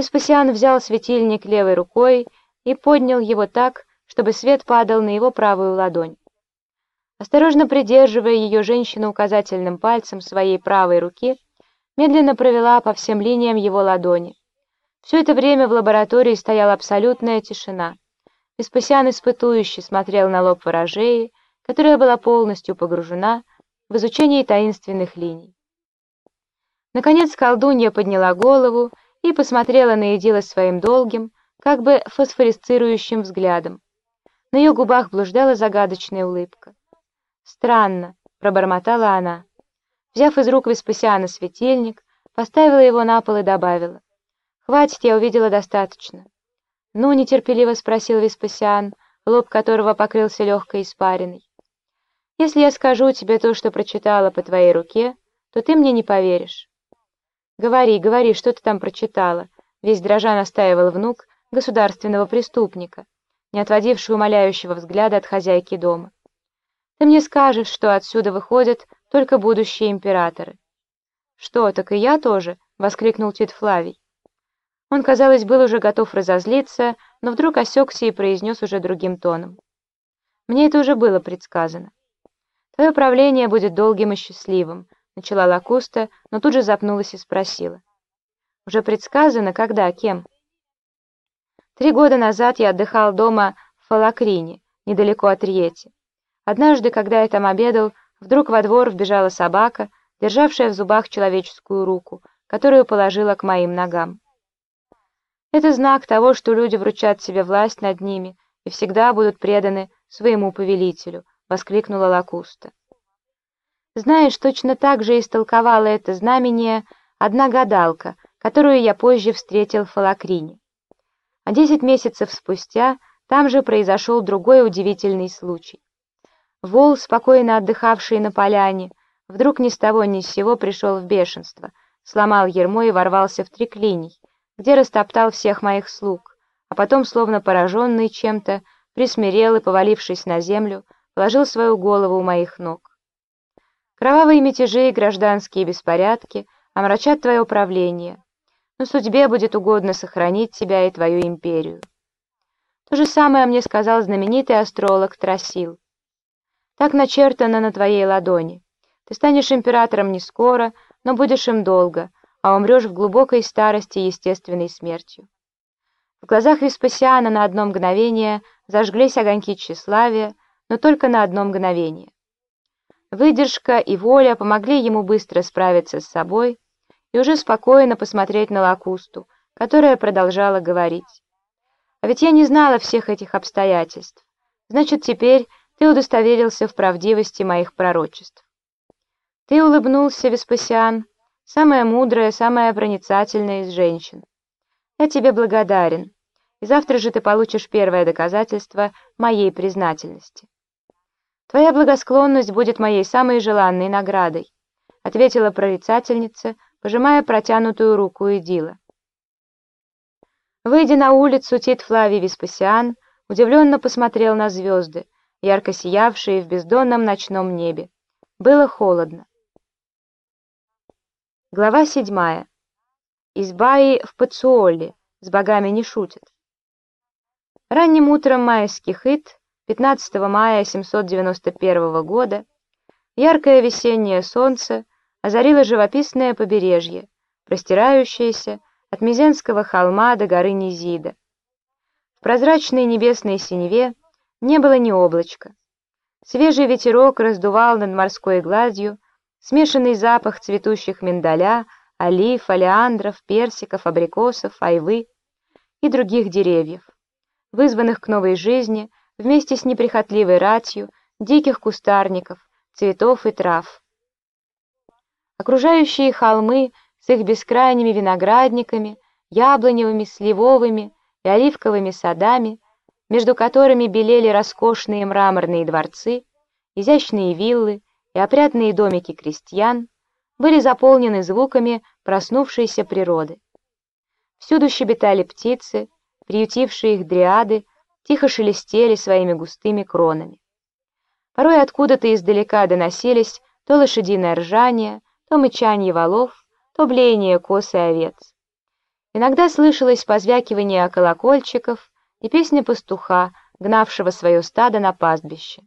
Веспасиан взял светильник левой рукой и поднял его так, чтобы свет падал на его правую ладонь. Осторожно придерживая ее, женщина указательным пальцем своей правой руки медленно провела по всем линиям его ладони. Все это время в лаборатории стояла абсолютная тишина. Веспасиан испытующе смотрел на лоб ворожеи, которая была полностью погружена в изучение таинственных линий. Наконец колдунья подняла голову и посмотрела на Эдила своим долгим, как бы фосфорисцирующим взглядом. На ее губах блуждала загадочная улыбка. «Странно», — пробормотала она. Взяв из рук Веспасиана светильник, поставила его на пол и добавила. «Хватит, я увидела достаточно». «Ну?» — нетерпеливо спросил Веспасиан, лоб которого покрылся легкой испариной. «Если я скажу тебе то, что прочитала по твоей руке, то ты мне не поверишь». «Говори, говори, что ты там прочитала?» Весь дрожа настаивал внук государственного преступника, не отводивший умоляющего взгляда от хозяйки дома. «Ты мне скажешь, что отсюда выходят только будущие императоры». «Что, так и я тоже?» — воскликнул Тит Флавий. Он, казалось, был уже готов разозлиться, но вдруг осекся и произнес уже другим тоном. «Мне это уже было предсказано. Твое правление будет долгим и счастливым, начала Лакуста, но тут же запнулась и спросила. «Уже предсказано, когда, кем?» Три года назад я отдыхал дома в Фалакрине, недалеко от Риети. Однажды, когда я там обедал, вдруг во двор вбежала собака, державшая в зубах человеческую руку, которую положила к моим ногам. Это знак того, что люди вручат себе власть над ними и всегда будут преданы своему повелителю, воскликнула Лакуста. Знаешь, точно так же истолковала это знамение одна гадалка, которую я позже встретил в Фалакрине. А десять месяцев спустя там же произошел другой удивительный случай. Вол, спокойно отдыхавший на поляне, вдруг ни с того ни с сего пришел в бешенство, сломал ермо и ворвался в триклиний, где растоптал всех моих слуг, а потом, словно пораженный чем-то, присмирел и, повалившись на землю, положил свою голову у моих ног. Кровавые мятежи и гражданские беспорядки омрачат твое правление, но судьбе будет угодно сохранить тебя и твою империю. То же самое мне сказал знаменитый астролог Трасил. Так начертано на твоей ладони. Ты станешь императором не скоро, но будешь им долго, а умрешь в глубокой старости естественной смертью. В глазах Веспасиана на одно мгновение зажглись огоньки тщеславия, но только на одно мгновение. Выдержка и воля помогли ему быстро справиться с собой и уже спокойно посмотреть на Лакусту, которая продолжала говорить. «А ведь я не знала всех этих обстоятельств. Значит, теперь ты удостоверился в правдивости моих пророчеств». Ты улыбнулся, Веспасиан, самая мудрая, самая проницательная из женщин. Я тебе благодарен, и завтра же ты получишь первое доказательство моей признательности. «Твоя благосклонность будет моей самой желанной наградой», ответила прорицательница, пожимая протянутую руку Эдила. Выйдя на улицу, Тит Флавий Веспасиан удивленно посмотрел на звезды, ярко сиявшие в бездонном ночном небе. Было холодно. Глава седьмая. Избаи в Пацуоле, с богами не шутят. Ранним утром майских ит 15 мая 791 года яркое весеннее солнце озарило живописное побережье, простирающееся от Мизенского холма до горы Низида. В прозрачной небесной синеве не было ни облачка. Свежий ветерок раздувал над морской гладью смешанный запах цветущих миндаля, олив, олеандров, персиков, абрикосов, айвы и других деревьев, вызванных к новой жизни вместе с неприхотливой ратью диких кустарников, цветов и трав. Окружающие холмы с их бескрайними виноградниками, яблоневыми, сливовыми и оливковыми садами, между которыми белели роскошные мраморные дворцы, изящные виллы и опрятные домики крестьян, были заполнены звуками проснувшейся природы. Всюду щебетали птицы, приютившие их дриады тихо шелестели своими густыми кронами. Порой откуда-то издалека доносились то лошадиное ржание, то мычанье валов, то блеяние косы овец. Иногда слышалось позвякивание колокольчиков и песня пастуха, гнавшего свое стадо на пастбище.